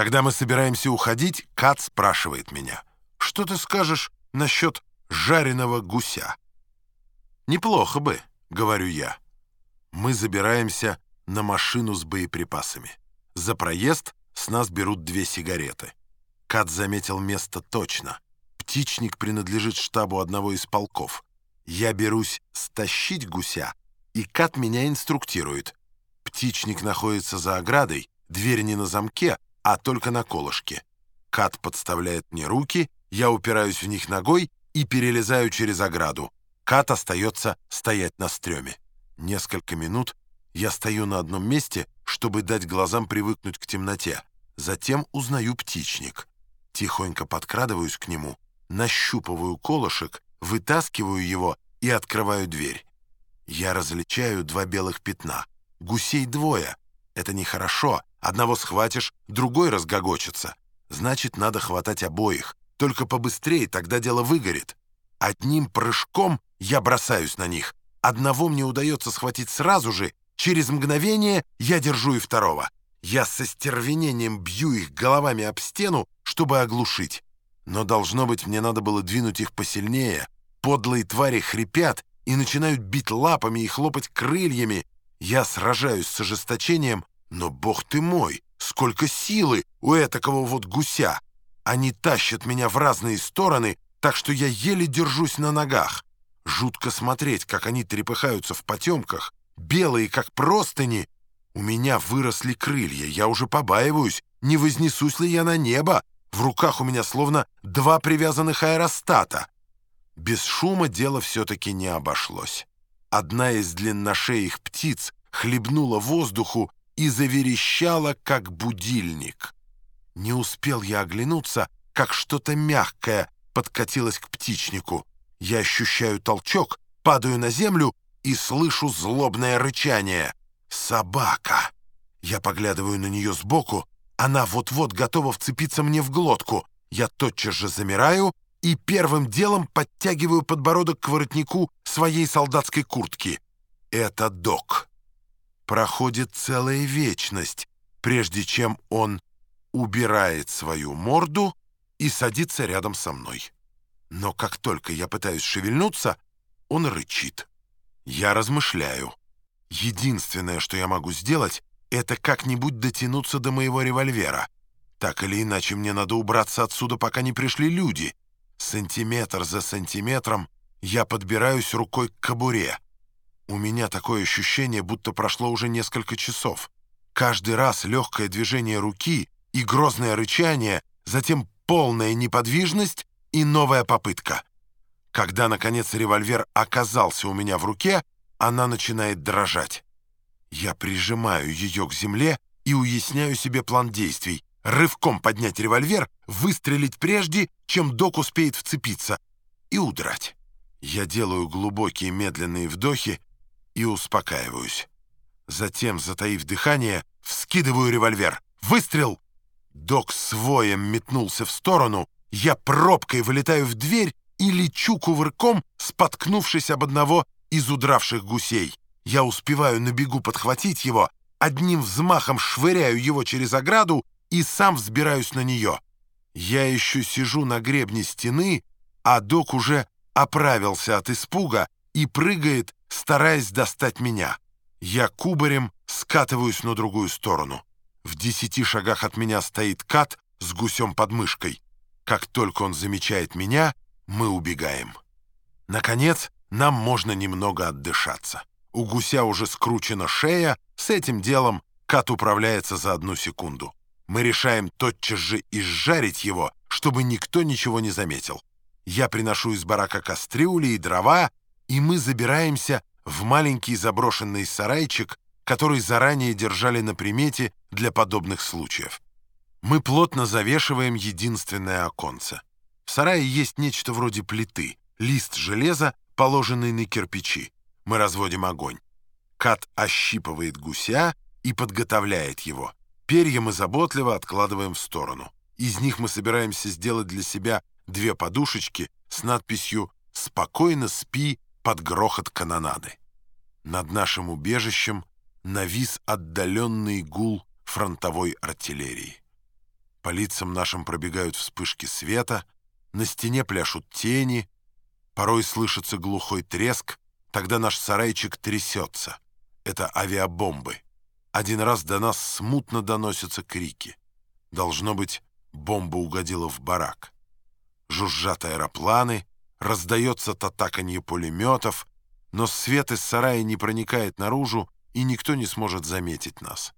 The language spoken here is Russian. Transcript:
Когда мы собираемся уходить, Кат спрашивает меня, что ты скажешь насчет жареного гуся? Неплохо бы, говорю я. Мы забираемся на машину с боеприпасами. За проезд с нас берут две сигареты. Кат заметил место точно. Птичник принадлежит штабу одного из полков. Я берусь стащить гуся, и Кат меня инструктирует. Птичник находится за оградой, дверь не на замке, а только на колышке. Кат подставляет мне руки, я упираюсь в них ногой и перелезаю через ограду. Кат остается стоять на стреме. Несколько минут я стою на одном месте, чтобы дать глазам привыкнуть к темноте. Затем узнаю птичник. Тихонько подкрадываюсь к нему, нащупываю колышек, вытаскиваю его и открываю дверь. Я различаю два белых пятна. Гусей двое. Это нехорошо. Одного схватишь, другой разгогочется. Значит, надо хватать обоих. Только побыстрее, тогда дело выгорит. Одним прыжком я бросаюсь на них. Одного мне удается схватить сразу же. Через мгновение я держу и второго. Я со стервенением бью их головами об стену, чтобы оглушить. Но, должно быть, мне надо было двинуть их посильнее. Подлые твари хрипят и начинают бить лапами и хлопать крыльями. Я сражаюсь с ожесточением, но, бог ты мой, сколько силы у этакого вот гуся! Они тащат меня в разные стороны, так что я еле держусь на ногах. Жутко смотреть, как они трепыхаются в потемках, белые, как простыни. У меня выросли крылья, я уже побаиваюсь, не вознесусь ли я на небо. В руках у меня словно два привязанных аэростата. Без шума дело все-таки не обошлось. Одна из длинношеих птиц хлебнула воздуху и заверещала, как будильник. Не успел я оглянуться, как что-то мягкое подкатилось к птичнику. Я ощущаю толчок, падаю на землю и слышу злобное рычание. «Собака!» Я поглядываю на нее сбоку. Она вот-вот готова вцепиться мне в глотку. Я тотчас же замираю и первым делом подтягиваю подбородок к воротнику своей солдатской куртки. Это док. Проходит целая вечность, прежде чем он убирает свою морду и садится рядом со мной. Но как только я пытаюсь шевельнуться, он рычит. Я размышляю. Единственное, что я могу сделать, это как-нибудь дотянуться до моего револьвера. Так или иначе, мне надо убраться отсюда, пока не пришли люди. Сантиметр за сантиметром я подбираюсь рукой к кобуре. У меня такое ощущение, будто прошло уже несколько часов. Каждый раз легкое движение руки и грозное рычание, затем полная неподвижность и новая попытка. Когда, наконец, револьвер оказался у меня в руке, она начинает дрожать. Я прижимаю ее к земле и уясняю себе план действий. Рывком поднять револьвер, выстрелить прежде, чем док успеет вцепиться, и удрать. Я делаю глубокие медленные вдохи, и успокаиваюсь. Затем, затаив дыхание, вскидываю револьвер. Выстрел! Док с воем метнулся в сторону. Я пробкой вылетаю в дверь и лечу кувырком, споткнувшись об одного из удравших гусей. Я успеваю на бегу подхватить его, одним взмахом швыряю его через ограду и сам взбираюсь на нее. Я еще сижу на гребне стены, а док уже оправился от испуга и прыгает стараясь достать меня. Я кубарем скатываюсь на другую сторону. В десяти шагах от меня стоит кат с гусем под мышкой. Как только он замечает меня, мы убегаем. Наконец, нам можно немного отдышаться. У гуся уже скручена шея, с этим делом кат управляется за одну секунду. Мы решаем тотчас же изжарить его, чтобы никто ничего не заметил. Я приношу из барака кастрюли и дрова, и мы забираемся в маленький заброшенный сарайчик, который заранее держали на примете для подобных случаев. Мы плотно завешиваем единственное оконце. В сарае есть нечто вроде плиты, лист железа, положенный на кирпичи. Мы разводим огонь. Кат ощипывает гуся и подготовляет его. Перья мы заботливо откладываем в сторону. Из них мы собираемся сделать для себя две подушечки с надписью «Спокойно спи, под грохот канонады. Над нашим убежищем навис отдаленный гул фронтовой артиллерии. По лицам нашим пробегают вспышки света, на стене пляшут тени, порой слышится глухой треск, тогда наш сарайчик трясется. Это авиабомбы. Один раз до нас смутно доносятся крики. Должно быть, бомба угодила в барак. Жужжат аэропланы, раздается татаканье пулеметов, но свет из сарая не проникает наружу, и никто не сможет заметить нас.